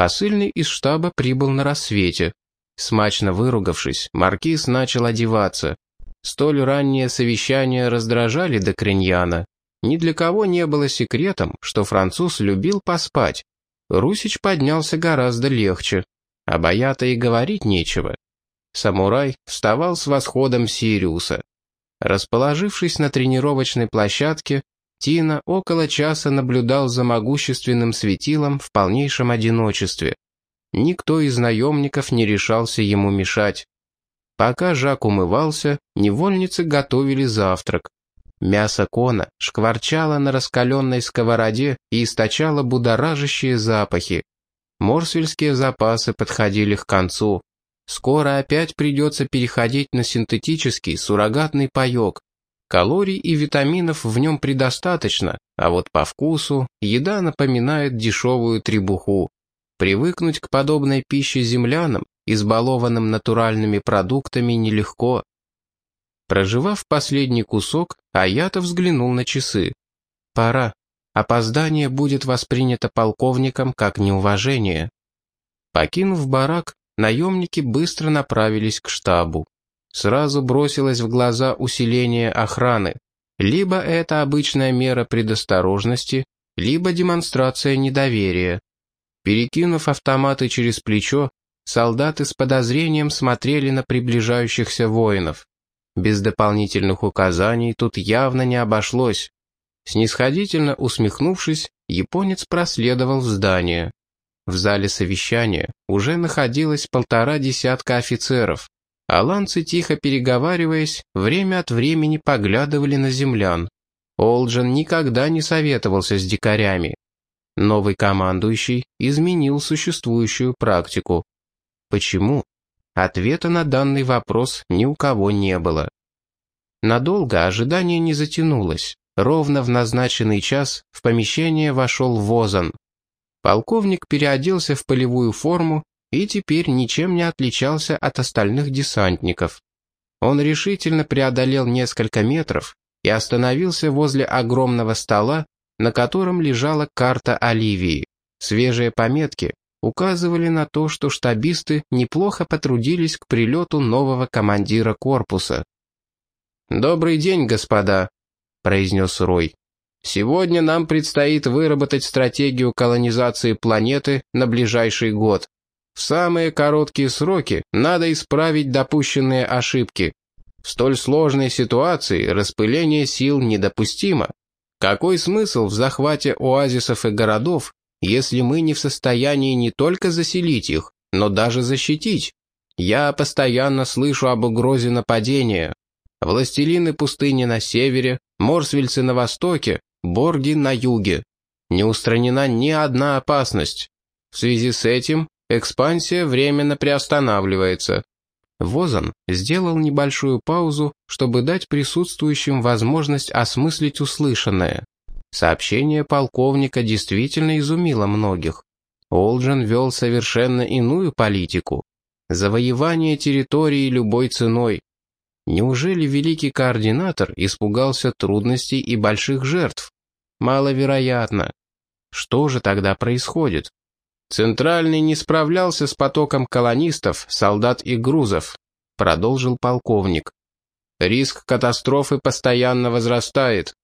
Посыльный из штаба прибыл на рассвете. Смачно выругавшись, маркиз начал одеваться. Столь ранние совещания раздражали Докриньяна. Ни для кого не было секретом, что француз любил поспать. Русич поднялся гораздо легче. А боято и говорить нечего. Самурай вставал с восходом Сириуса. Расположившись на тренировочной площадке, Тина около часа наблюдал за могущественным светилом в полнейшем одиночестве. Никто из наемников не решался ему мешать. Пока Жак умывался, невольницы готовили завтрак. Мясо кона шкварчало на раскаленной сковороде и источало будоражащие запахи. Морсвельские запасы подходили к концу. Скоро опять придется переходить на синтетический суррогатный паек. Калорий и витаминов в нем предостаточно, а вот по вкусу еда напоминает дешевую требуху. Привыкнуть к подобной пище землянам, избалованным натуральными продуктами, нелегко. Проживав последний кусок, Аята взглянул на часы. «Пора. Опоздание будет воспринято полковником как неуважение». Покинув барак, наемники быстро направились к штабу. Сразу бросилось в глаза усиление охраны. Либо это обычная мера предосторожности, либо демонстрация недоверия. Перекинув автоматы через плечо, солдаты с подозрением смотрели на приближающихся воинов. Без дополнительных указаний тут явно не обошлось. Снисходительно усмехнувшись, японец проследовал в здание. В зале совещания уже находилось полтора десятка офицеров. Аланцы, тихо переговариваясь, время от времени поглядывали на землян. Олджен никогда не советовался с дикарями. Новый командующий изменил существующую практику. Почему? Ответа на данный вопрос ни у кого не было. Надолго ожидание не затянулось. Ровно в назначенный час в помещение вошел Возан. Полковник переоделся в полевую форму и теперь ничем не отличался от остальных десантников. Он решительно преодолел несколько метров и остановился возле огромного стола, на котором лежала карта Оливии. Свежие пометки указывали на то, что штабисты неплохо потрудились к прилету нового командира корпуса. «Добрый день, господа», — произнес Рой. «Сегодня нам предстоит выработать стратегию колонизации планеты на ближайший год. В самые короткие сроки надо исправить допущенные ошибки. В столь сложной ситуации распыление сил недопустимо. Какой смысл в захвате оазисов и городов, если мы не в состоянии не только заселить их, но даже защитить? Я постоянно слышу об угрозе нападения. Властелины пустыни на севере, морсвельцы на востоке, борги на юге. Не устранена ни одна опасность. В связи с этим экспансия временно приостанавливается. Возан сделал небольшую паузу, чтобы дать присутствующим возможность осмыслить услышанное. Сообщение полковника действительно изумило многих. Олджен вел совершенно иную политику. Завоевание территории любой ценой. Неужели великий координатор испугался трудностей и больших жертв? Маловероятно. Что же тогда происходит? Центральный не справлялся с потоком колонистов, солдат и грузов, продолжил полковник. Риск катастрофы постоянно возрастает.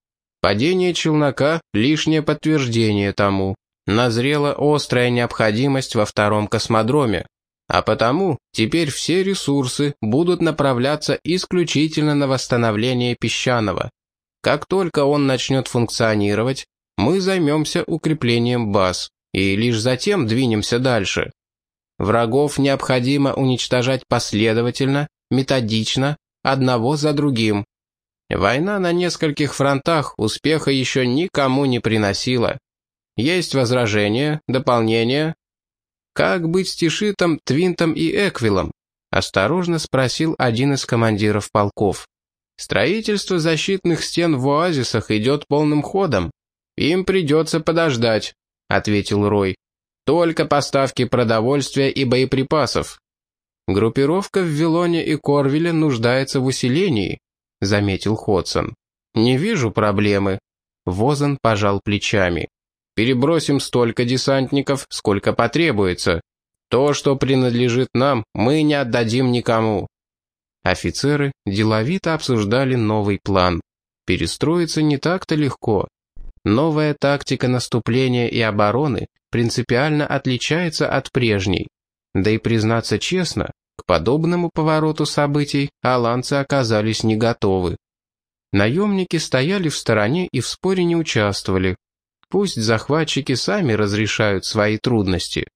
Падение челнока – лишнее подтверждение тому. Назрела острая необходимость во втором космодроме. А потому теперь все ресурсы будут направляться исключительно на восстановление песчаного. Как только он начнет функционировать, мы займемся укреплением баз и лишь затем двинемся дальше. Врагов необходимо уничтожать последовательно, методично, одного за другим. Война на нескольких фронтах успеха еще никому не приносила. Есть возражения, дополнения. Как быть с Тишитом, Твинтом и Эквилом? Осторожно спросил один из командиров полков. Строительство защитных стен в оазисах идет полным ходом. Им придется подождать. — ответил Рой. «Только поставки продовольствия и боеприпасов. Группировка в Вилоне и Корвиле нуждается в усилении», — заметил Ходсон. «Не вижу проблемы». Возан пожал плечами. перебросим столько десантников, сколько потребуется. То, что принадлежит нам, мы не отдадим никому». Офицеры деловито обсуждали новый план. Перестроиться не так-то легко. Новая тактика наступления и обороны принципиально отличается от прежней. Да и признаться честно, к подобному повороту событий аланцы оказались не готовы. Наемники стояли в стороне и в споре не участвовали. Пусть захватчики сами разрешают свои трудности.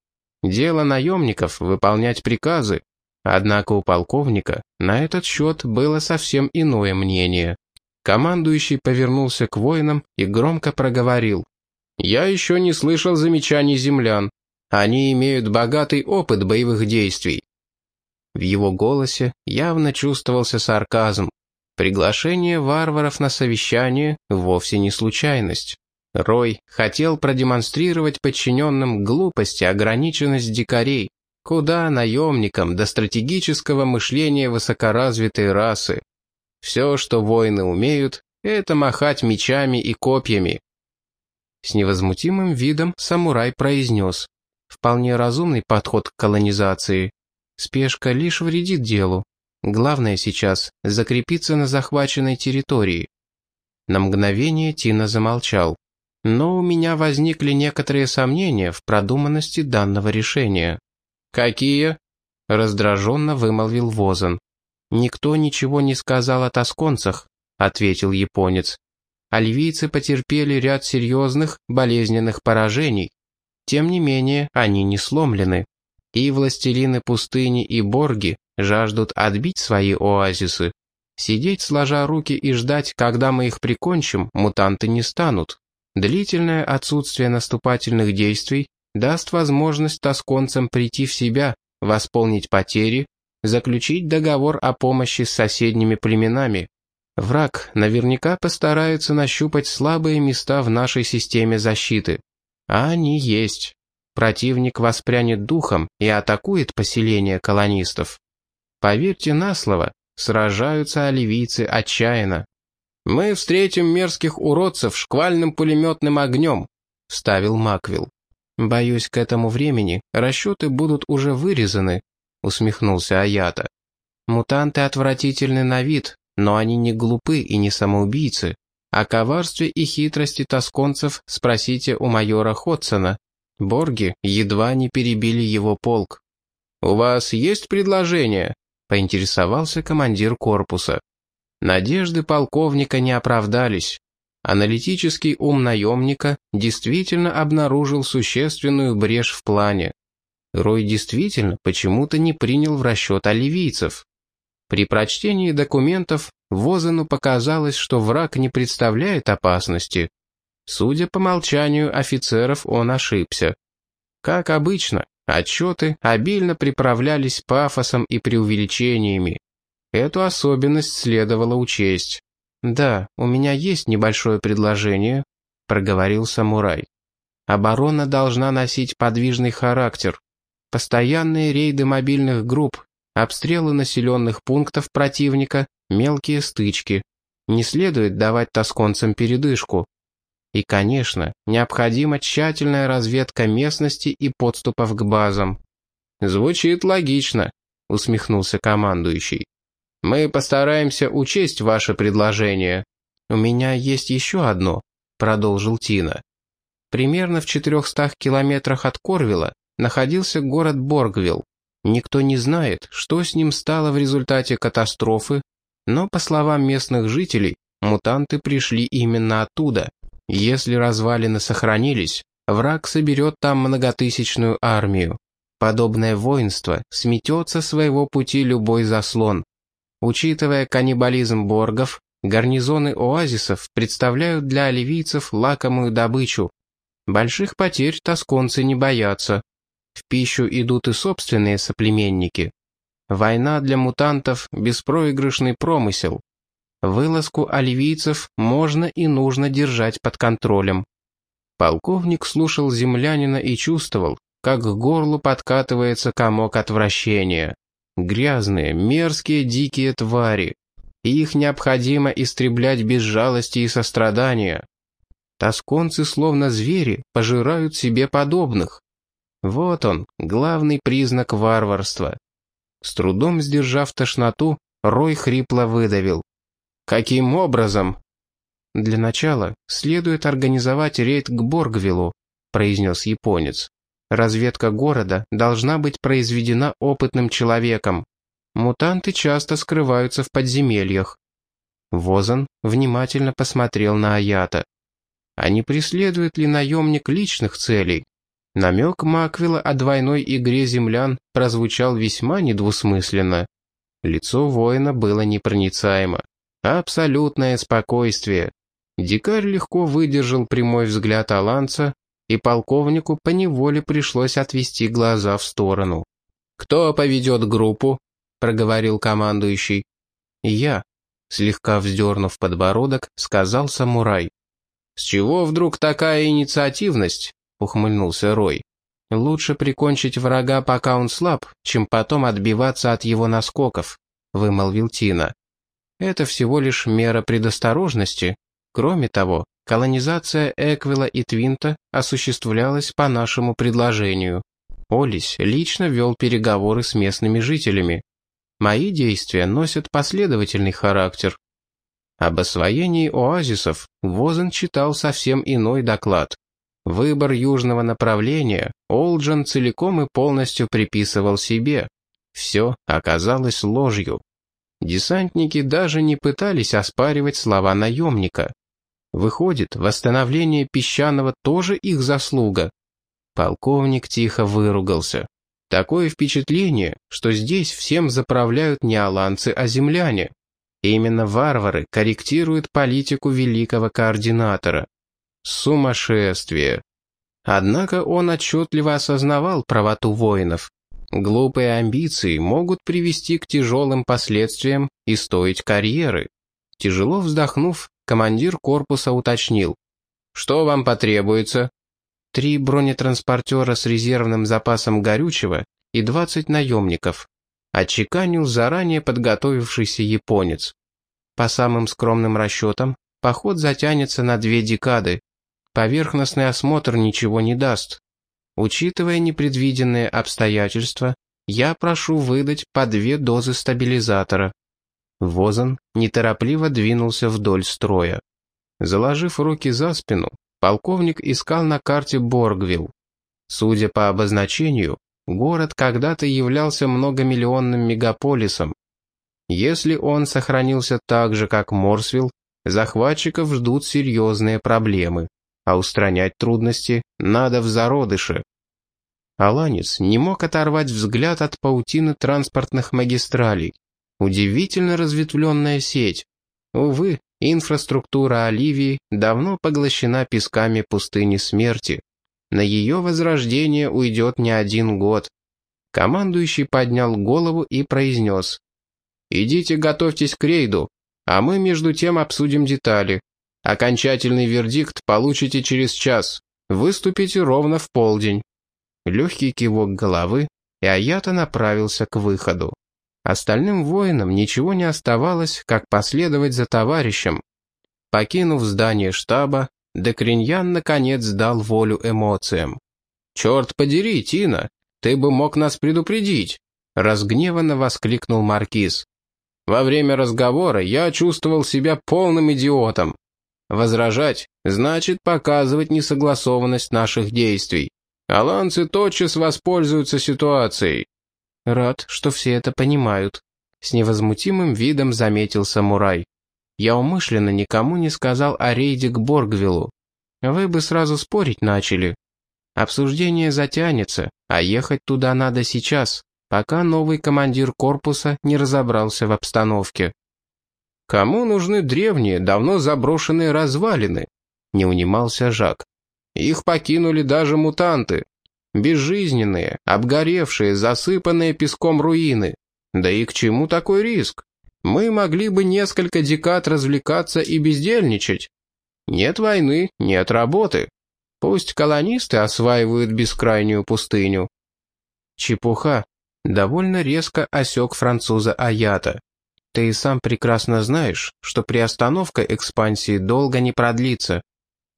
Дело наемников — выполнять приказы. Однако у полковника на этот счет было совсем иное мнение. Командующий повернулся к воинам и громко проговорил. «Я еще не слышал замечаний землян. Они имеют богатый опыт боевых действий». В его голосе явно чувствовался сарказм. Приглашение варваров на совещание вовсе не случайность. Рой хотел продемонстрировать подчиненным глупость и ограниченность дикарей, куда наемникам до стратегического мышления высокоразвитой расы. Все, что воины умеют, это махать мечами и копьями. С невозмутимым видом самурай произнес. Вполне разумный подход к колонизации. Спешка лишь вредит делу. Главное сейчас — закрепиться на захваченной территории. На мгновение Тина замолчал. Но у меня возникли некоторые сомнения в продуманности данного решения. «Какие?» — раздраженно вымолвил Возан. «Никто ничего не сказал о тосконцах», — ответил японец. «Альвийцы потерпели ряд серьезных, болезненных поражений. Тем не менее, они не сломлены. И властелины пустыни и борги жаждут отбить свои оазисы. Сидеть сложа руки и ждать, когда мы их прикончим, мутанты не станут. Длительное отсутствие наступательных действий даст возможность тосконцам прийти в себя, восполнить потери заключить договор о помощи с соседними племенами. Враг наверняка постарается нащупать слабые места в нашей системе защиты. А они есть. Противник воспрянет духом и атакует поселение колонистов. Поверьте на слово, сражаются оливийцы отчаянно. «Мы встретим мерзких уродцев шквальным пулеметным огнем», — вставил Маквилл. «Боюсь, к этому времени расчеты будут уже вырезаны, — усмехнулся Аята. «Мутанты отвратительны на вид, но они не глупы и не самоубийцы. О коварстве и хитрости тосконцев спросите у майора Ходсона. Борги едва не перебили его полк». «У вас есть предложение?» — поинтересовался командир корпуса. Надежды полковника не оправдались. Аналитический ум наемника действительно обнаружил существенную брешь в плане. Рой действительно почему-то не принял в расчет оливийцев. При прочтении документов Возену показалось, что враг не представляет опасности. Судя по молчанию офицеров, он ошибся. Как обычно, отчеты обильно приправлялись пафосом и преувеличениями. Эту особенность следовало учесть. «Да, у меня есть небольшое предложение», — проговорил самурай. «Оборона должна носить подвижный характер. Постоянные рейды мобильных групп, обстрелы населенных пунктов противника, мелкие стычки. Не следует давать тосконцам передышку. И, конечно, необходима тщательная разведка местности и подступов к базам. «Звучит логично», — усмехнулся командующий. «Мы постараемся учесть ваше предложение». «У меня есть еще одно», — продолжил Тина. «Примерно в 400 километрах от Корвила находился город Боргвилл. Никто не знает, что с ним стало в результате катастрофы, но, по словам местных жителей, мутанты пришли именно оттуда. Если развалины сохранились, враг соберет там многотысячную армию. Подобное воинство сметет со своего пути любой заслон. Учитывая каннибализм боргов, гарнизоны оазисов представляют для оливийцев лакомую добычу. Больших потерь тосконцы не боятся. В пищу идут и собственные соплеменники. Война для мутантов – беспроигрышный промысел. Вылазку оливийцев можно и нужно держать под контролем. Полковник слушал землянина и чувствовал, как к горлу подкатывается комок отвращения. Грязные, мерзкие, дикие твари. их необходимо истреблять без жалости и сострадания. Тосконцы, словно звери, пожирают себе подобных. Вот он, главный признак варварства. С трудом сдержав тошноту, Рой хрипло выдавил. «Каким образом?» «Для начала следует организовать рейд к Боргвиллу», произнес японец. «Разведка города должна быть произведена опытным человеком. Мутанты часто скрываются в подземельях». Возан внимательно посмотрел на Аята. А не преследует ли наемник личных целей? Намек Маквилла о двойной игре землян прозвучал весьма недвусмысленно. Лицо воина было непроницаемо. Абсолютное спокойствие. Дикарь легко выдержал прямой взгляд Аланца, и полковнику поневоле пришлось отвести глаза в сторону. «Кто поведет группу?» — проговорил командующий. «Я», — слегка вздернув подбородок, сказал самурай. «С чего вдруг такая инициативность?» — ухмыльнулся Рой. «Лучше прикончить врага, пока он слаб, чем потом отбиваться от его наскоков», — вымолвил Тина. «Это всего лишь мера предосторожности. Кроме того, колонизация Эквила и Твинта осуществлялась по нашему предложению. Олис лично вел переговоры с местными жителями. Мои действия носят последовательный характер, об освоении оазисов Возен читал совсем иной доклад. Выбор южного направления Олджан целиком и полностью приписывал себе. Все оказалось ложью. Десантники даже не пытались оспаривать слова наемника. Выходит, восстановление песчаного тоже их заслуга. Полковник тихо выругался. Такое впечатление, что здесь всем заправляют не аланцы, а земляне. Именно варвары корректируют политику великого координатора. Сумасшествие. Однако он отчетливо осознавал правоту воинов. Глупые амбиции могут привести к тяжелым последствиям и стоить карьеры. Тяжело вздохнув, командир корпуса уточнил. «Что вам потребуется?» «Три бронетранспортера с резервным запасом горючего и 20 наемников», отчеканил заранее подготовившийся японец. По самым скромным расчетам, поход затянется на две декады. Поверхностный осмотр ничего не даст. Учитывая непредвиденные обстоятельства, я прошу выдать по две дозы стабилизатора. Возан неторопливо двинулся вдоль строя. Заложив руки за спину, полковник искал на карте Боргвилл. Судя по обозначению, город когда-то являлся многомиллионным мегаполисом. Если он сохранился так же, как Морсвилл, захватчиков ждут серьезные проблемы, а устранять трудности надо в зародыше. Аланец не мог оторвать взгляд от паутины транспортных магистралей. Удивительно разветвленная сеть. Увы, инфраструктура Оливии давно поглощена песками пустыни смерти. На ее возрождение уйдет не один год. Командующий поднял голову и произнес. «Идите готовьтесь к рейду, а мы между тем обсудим детали. Окончательный вердикт получите через час. Выступите ровно в полдень». Легкий кивок головы, и Аята направился к выходу. Остальным воинам ничего не оставалось, как последовать за товарищем. Покинув здание штаба, Декриньян наконец дал волю эмоциям. «Черт подери, Тина, ты бы мог нас предупредить!» Разгневанно воскликнул Маркиз. «Во время разговора я чувствовал себя полным идиотом. Возражать значит показывать несогласованность наших действий. Аланцы тотчас воспользуются ситуацией». «Рад, что все это понимают», — с невозмутимым видом заметил самурай. Я умышленно никому не сказал о рейде к Боргвиллу. Вы бы сразу спорить начали. Обсуждение затянется, а ехать туда надо сейчас, пока новый командир корпуса не разобрался в обстановке. «Кому нужны древние, давно заброшенные развалины?» — не унимался Жак. «Их покинули даже мутанты. Безжизненные, обгоревшие, засыпанные песком руины. Да и к чему такой риск? мы могли бы несколько декад развлекаться и бездельничать. Нет войны, нет работы. Пусть колонисты осваивают бескрайнюю пустыню. Чепуха. Довольно резко осек француза Аята. Ты и сам прекрасно знаешь, что приостановка экспансии долго не продлится.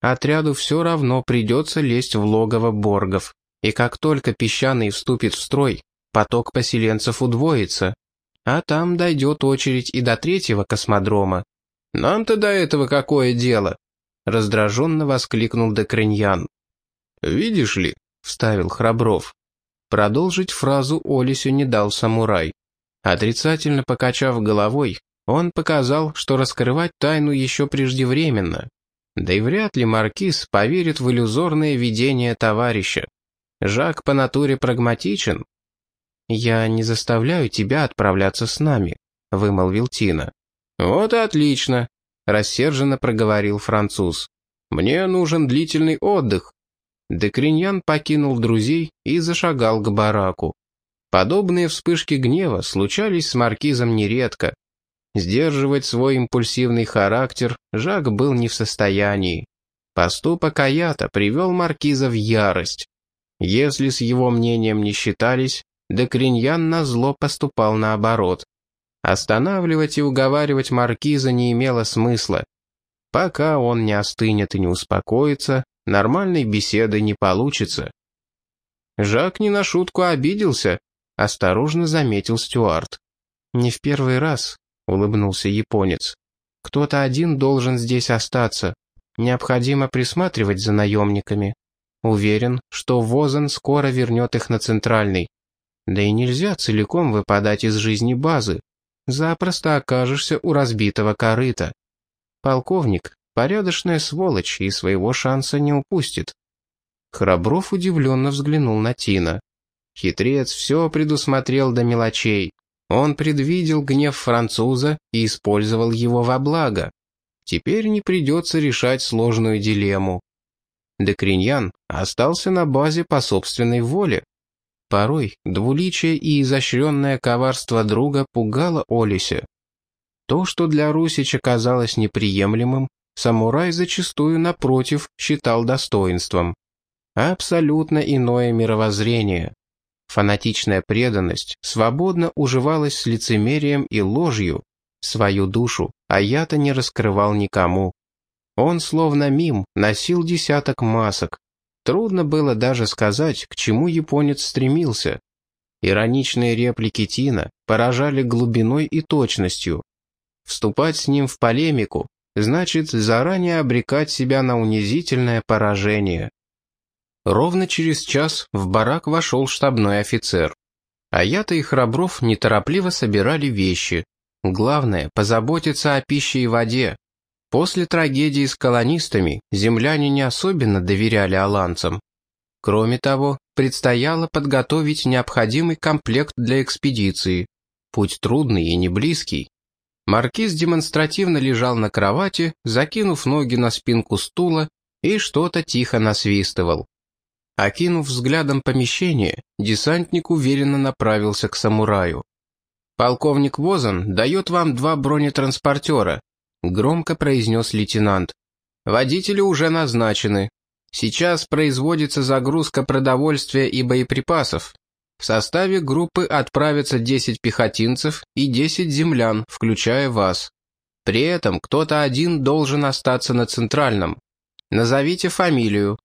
отряду все равно придется лезть в логово боргов. И как только песчаный вступит в строй, поток поселенцев удвоится. А там дойдет очередь и до третьего космодрома. «Нам-то до этого какое дело?» — раздраженно воскликнул Декриньян. «Видишь ли», — вставил Храбров. Продолжить фразу Олесю не дал самурай. Отрицательно покачав головой, он показал, что раскрывать тайну еще преждевременно. Да и вряд ли Маркиз поверит в иллюзорное видение товарища. Жак по натуре прагматичен. «Я не заставляю тебя отправляться с нами», — вымолвил Тина. «Вот и отлично», — рассерженно проговорил француз. «Мне нужен длительный отдых». Декриньян покинул друзей и зашагал к бараку. Подобные вспышки гнева случались с маркизом нередко. Сдерживать свой импульсивный характер Жак был не в состоянии. Поступок Аята привел маркиза в ярость. Если с его мнением не считались, Декриньян назло поступал наоборот. Останавливать и уговаривать маркиза не имело смысла. Пока он не остынет и не успокоится, нормальной беседы не получится. Жак не на шутку обиделся, осторожно заметил Стюарт. «Не в первый раз», — улыбнулся японец. «Кто-то один должен здесь остаться. Необходимо присматривать за наемниками. Уверен, что Возен скоро вернет их на центральный. Да и нельзя целиком выпадать из жизни базы. Запросто окажешься у разбитого корыта. Полковник — порядочная сволочь и своего шанса не упустит». Храбров удивленно взглянул на Тина. Хитрец все предусмотрел до мелочей. Он предвидел гнев француза и использовал его во благо. Теперь не придется решать сложную дилемму. Декриньян остался на базе по собственной воле. Порой двуличие и изощренное коварство друга пугало Олися. То, что для Русича казалось неприемлемым, самурай зачастую, напротив, считал достоинством. Абсолютно иное мировоззрение. Фанатичная преданность свободно уживалась с лицемерием и ложью. Свою душу а я-то не раскрывал никому. Он, словно мим, носил десяток масок. Трудно было даже сказать, к чему японец стремился. Ироничные реплики Тина поражали глубиной и точностью. Вступать с ним в полемику значит заранее обрекать себя на унизительное поражение. Ровно через час в барак вошел штабной офицер. А я-то и Храбров неторопливо собирали вещи. Главное – позаботиться о пище и воде. После трагедии с колонистами земляне не особенно доверяли аланцам. Кроме того, предстояло подготовить необходимый комплект для экспедиции. Путь трудный и не близкий. Маркиз демонстративно лежал на кровати, закинув ноги на спинку стула и что-то тихо насвистывал. Окинув взглядом помещение, десантник уверенно направился к самураю. «Полковник Возан дает вам два бронетранспортера», — громко произнес лейтенант. «Водители уже назначены. Сейчас производится загрузка продовольствия и боеприпасов. В составе группы отправятся 10 пехотинцев и 10 землян, включая вас. При этом кто-то один должен остаться на центральном. Назовите фамилию».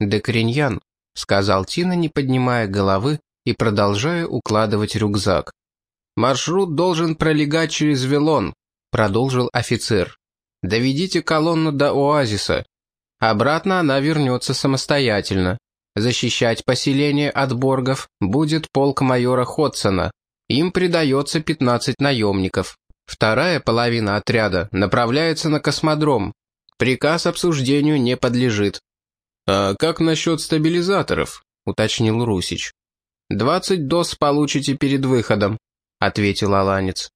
«Декриньян», — сказал Тина, не поднимая головы и продолжая укладывать рюкзак. «Маршрут должен пролегать через Вилон», — продолжил офицер. «Доведите колонну до оазиса. Обратно она вернется самостоятельно. Защищать поселение от боргов будет полк майора Ходсона. Им придается 15 наемников. Вторая половина отряда направляется на космодром. Приказ обсуждению не подлежит. «А как насчет стабилизаторов?» — уточнил Русич. «Двадцать доз получите перед выходом», — ответил Аланец.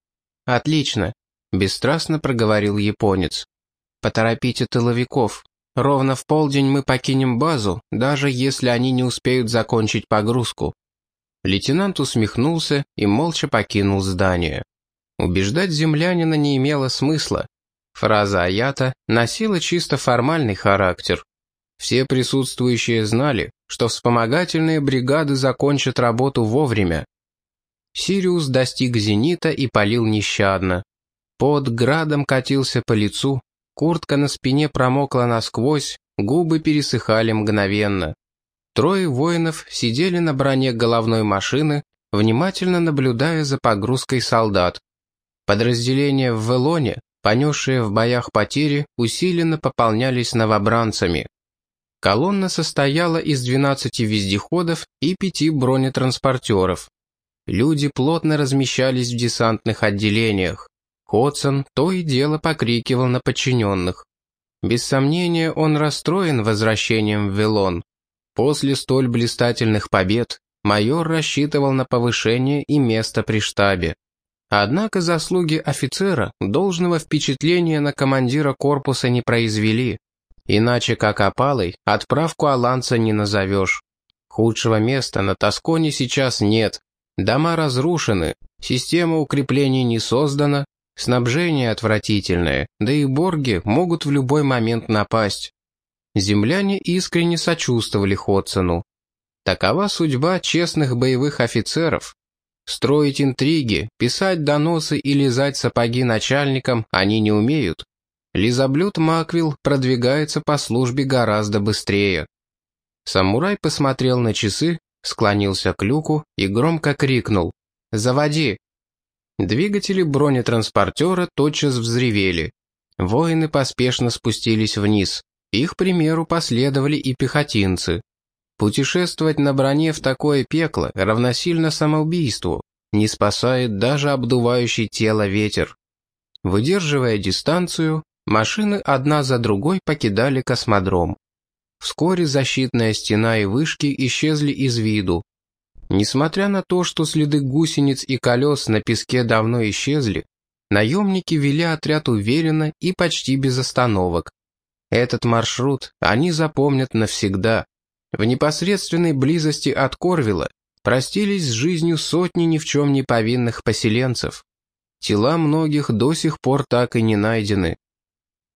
«Отлично», — бесстрастно проговорил японец. «Поторопите тыловиков. Ровно в полдень мы покинем базу, даже если они не успеют закончить погрузку». Лейтенант усмехнулся и молча покинул здание. Убеждать землянина не имело смысла. Фраза Аята носила чисто формальный характер. Все присутствующие знали, что вспомогательные бригады закончат работу вовремя. Сириус достиг зенита и палил нещадно. Под градом катился по лицу, куртка на спине промокла насквозь, губы пересыхали мгновенно. Трое воинов сидели на броне головной машины, внимательно наблюдая за погрузкой солдат. Подразделения в Велоне, понесшие в боях потери, усиленно пополнялись новобранцами. Колонна состояла из 12 вездеходов и пяти бронетранспортеров. Люди плотно размещались в десантных отделениях. Ходсон то и дело покрикивал на подчиненных. Без сомнения, он расстроен возвращением в Велон. После столь блистательных побед майор рассчитывал на повышение и место при штабе. Однако заслуги офицера должного впечатления на командира корпуса не произвели. Иначе как опалой отправку Аланца не назовешь. Худшего места на Тосконе сейчас нет. Дома разрушены, система укреплений не создана, снабжение отвратительное, да и борги могут в любой момент напасть. Земляне искренне сочувствовали Ходсону. Такова судьба честных боевых офицеров. Строить интриги, писать доносы и лизать сапоги начальникам они не умеют. Лизоблюд Маквилл продвигается по службе гораздо быстрее. Самурай посмотрел на часы, склонился к люку и громко крикнул «Заводи!». Двигатели бронетранспортера тотчас взревели. Воины поспешно спустились вниз. Их примеру последовали и пехотинцы. Путешествовать на броне в такое пекло равносильно самоубийству, не спасает даже обдувающий тело ветер. Выдерживая дистанцию, машины одна за другой покидали космодром. Вскоре защитная стена и вышки исчезли из виду. Несмотря на то, что следы гусениц и колес на песке давно исчезли, наемники вели отряд уверенно и почти без остановок. Этот маршрут они запомнят навсегда. В непосредственной близости от Корвила простились с жизнью сотни ни в чем не повинных поселенцев. Тела многих до сих пор так и не найдены.